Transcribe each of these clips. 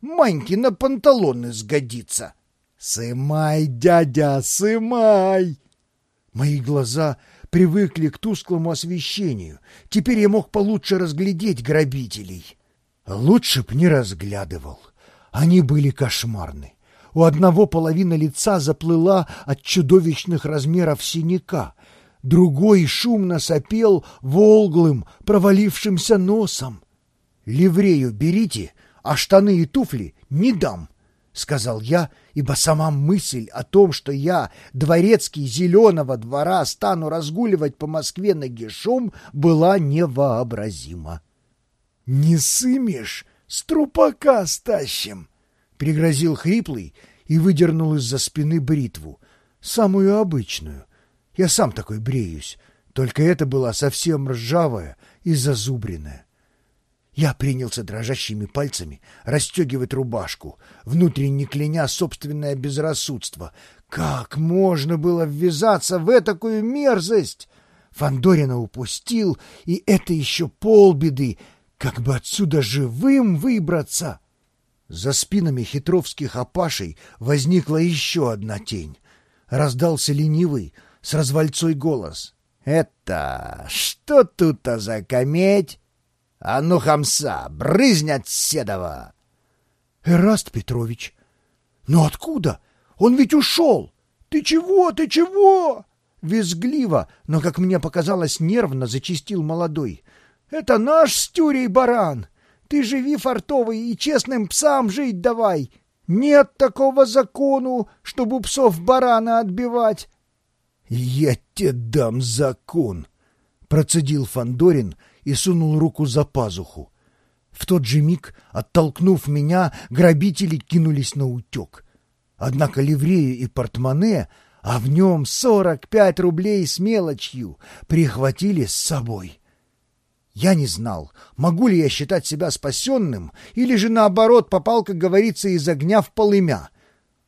Маньки на панталоны сгодится. Сымай, дядя, сымай! Мои глаза привыкли к тусклому освещению. Теперь я мог получше разглядеть грабителей. Лучше б не разглядывал. Они были кошмарны. У одного половина лица заплыла от чудовищных размеров синяка, другой шумно сопел волглым, провалившимся носом. «Ливрею берите, а штаны и туфли не дам», — сказал я, ибо сама мысль о том, что я, дворецкий зеленого двора, стану разгуливать по Москве нагишом, была невообразима. «Не сымешь, с трупака стащим!» — пригрозил хриплый и выдернул из-за спины бритву, самую обычную. Я сам такой бреюсь, только это была совсем ржавая и зазубренная. Я принялся дрожащими пальцами расстегивать рубашку, внутренне кляня собственное безрассудство. Как можно было ввязаться в этакую мерзость? Фандорина упустил, и это еще полбеды. Как бы отсюда живым выбраться? За спинами хитровских опашей возникла еще одна тень. Раздался ленивый, с развальцой голос. «Это что тут-то за кометь?» А ну, хамса, брызнь от седова! Эраст Петрович. Но откуда? Он ведь ушел! Ты чего, ты чего? Визгливо, но, как мне показалось, нервно зачистил молодой. Это наш стюрей баран! Ты живи фартовый и честным псам жить давай! Нет такого закону, чтобы у псов барана отбивать. — Я тебе дам закон! — процедил Фандорин и сунул руку за пазуху. В тот же миг, оттолкнув меня, грабители кинулись на утек. Однако ливрею и портмоне, а в нем сорок пять рублей с мелочью, прихватили с собой. Я не знал, могу ли я считать себя спасенным, или же, наоборот, попал, как говорится, из огня в полымя.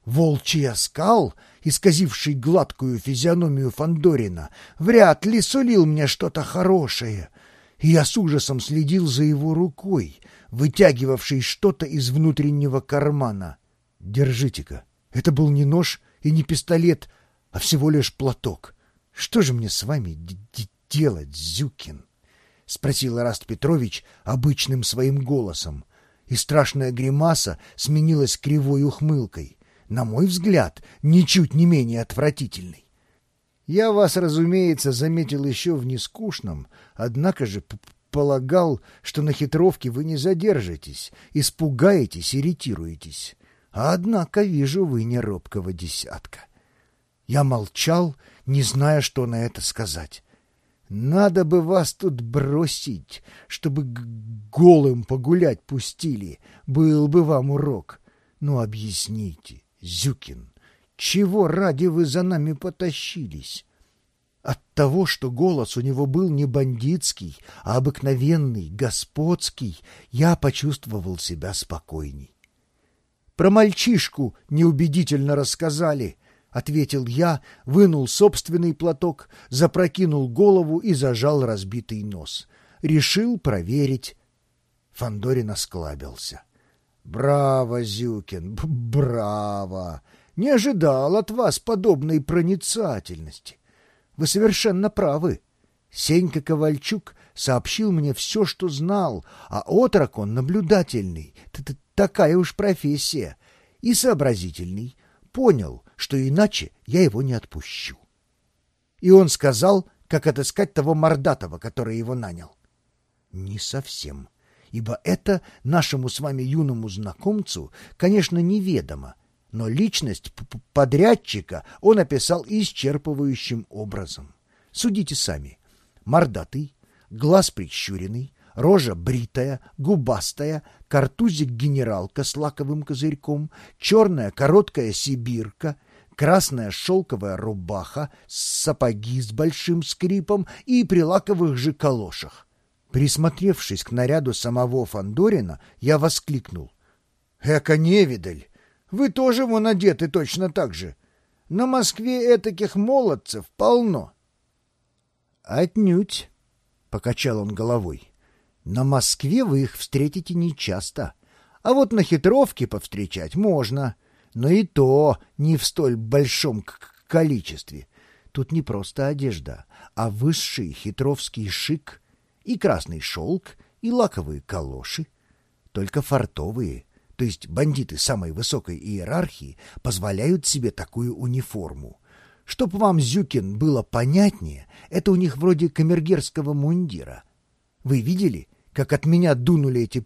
Волчий оскал, исказивший гладкую физиономию Фандорина, вряд ли сулил мне что-то хорошее — и я с ужасом следил за его рукой, вытягивавшей что-то из внутреннего кармана. «Держите-ка, это был не нож и не пистолет, а всего лишь платок. Что же мне с вами делать, Зюкин?» — спросил Раст Петрович обычным своим голосом, и страшная гримаса сменилась кривой ухмылкой, на мой взгляд, ничуть не менее отвратительной. Я вас, разумеется, заметил еще в нескучном, однако же полагал, что на хитровке вы не задержитесь, испугаетесь, иритируетесь. Однако вижу вы не робкого десятка. Я молчал, не зная, что на это сказать. Надо бы вас тут бросить, чтобы голым погулять пустили, был бы вам урок. Ну, объясните, Зюкин, чего ради вы за нами потащились? От того, что голос у него был не бандитский, а обыкновенный, господский, я почувствовал себя спокойней. Про мальчишку неубедительно рассказали, — ответил я, вынул собственный платок, запрокинул голову и зажал разбитый нос. Решил проверить. Фандорин осклабился. — Браво, Зюкин, браво! Не ожидал от вас подобной проницательности. Вы совершенно правы. Сенька Ковальчук сообщил мне все, что знал, а отрок он наблюдательный, т такая уж профессия, и сообразительный. Понял, что иначе я его не отпущу. И он сказал, как отыскать того мордатого, который его нанял. Не совсем, ибо это нашему с вами юному знакомцу, конечно, неведомо, но личность подрядчика он описал исчерпывающим образом. Судите сами. Мордатый, глаз прищуренный, рожа бритая, губастая, картузик-генералка с лаковым козырьком, черная короткая сибирка, красная шелковая рубаха, сапоги с большим скрипом и при лаковых же калошах. Присмотревшись к наряду самого Фандорина, я воскликнул. «Эка невидаль! Вы тоже вон одеты точно так же. На Москве этаких молодцев полно. — Отнюдь, — покачал он головой. — На Москве вы их встретите нечасто, А вот на хитровке повстречать можно, но и то не в столь большом количестве. Тут не просто одежда, а высший хитровский шик и красный шелк, и лаковые калоши. Только фартовые, то есть бандиты самой высокой иерархии, позволяют себе такую униформу. Чтоб вам, Зюкин, было понятнее, это у них вроде камергерского мундира. Вы видели, как от меня дунули эти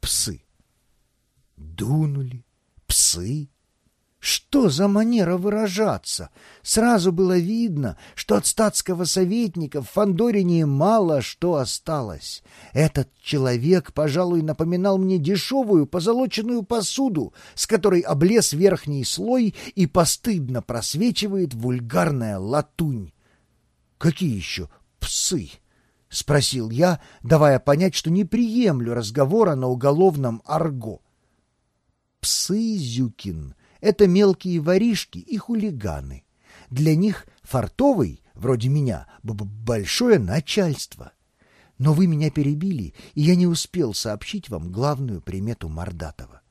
псы? Дунули? Псы? Что за манера выражаться? Сразу было видно, что от статского советника в Фандорине мало что осталось. Этот человек, пожалуй, напоминал мне дешевую позолоченную посуду, с которой облез верхний слой и постыдно просвечивает вульгарная латунь. «Какие еще псы?» — спросил я, давая понять, что не приемлю разговора на уголовном арго. «Псы, Зюкин!» Это мелкие воришки и хулиганы. Для них фартовый, вроде меня, большое начальство. Но вы меня перебили, и я не успел сообщить вам главную примету Мордатова.